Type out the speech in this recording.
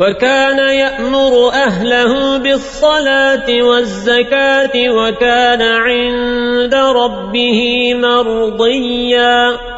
وكان يأمر أهله بالصلاة والزكاة وكان عند ربه مرضيا.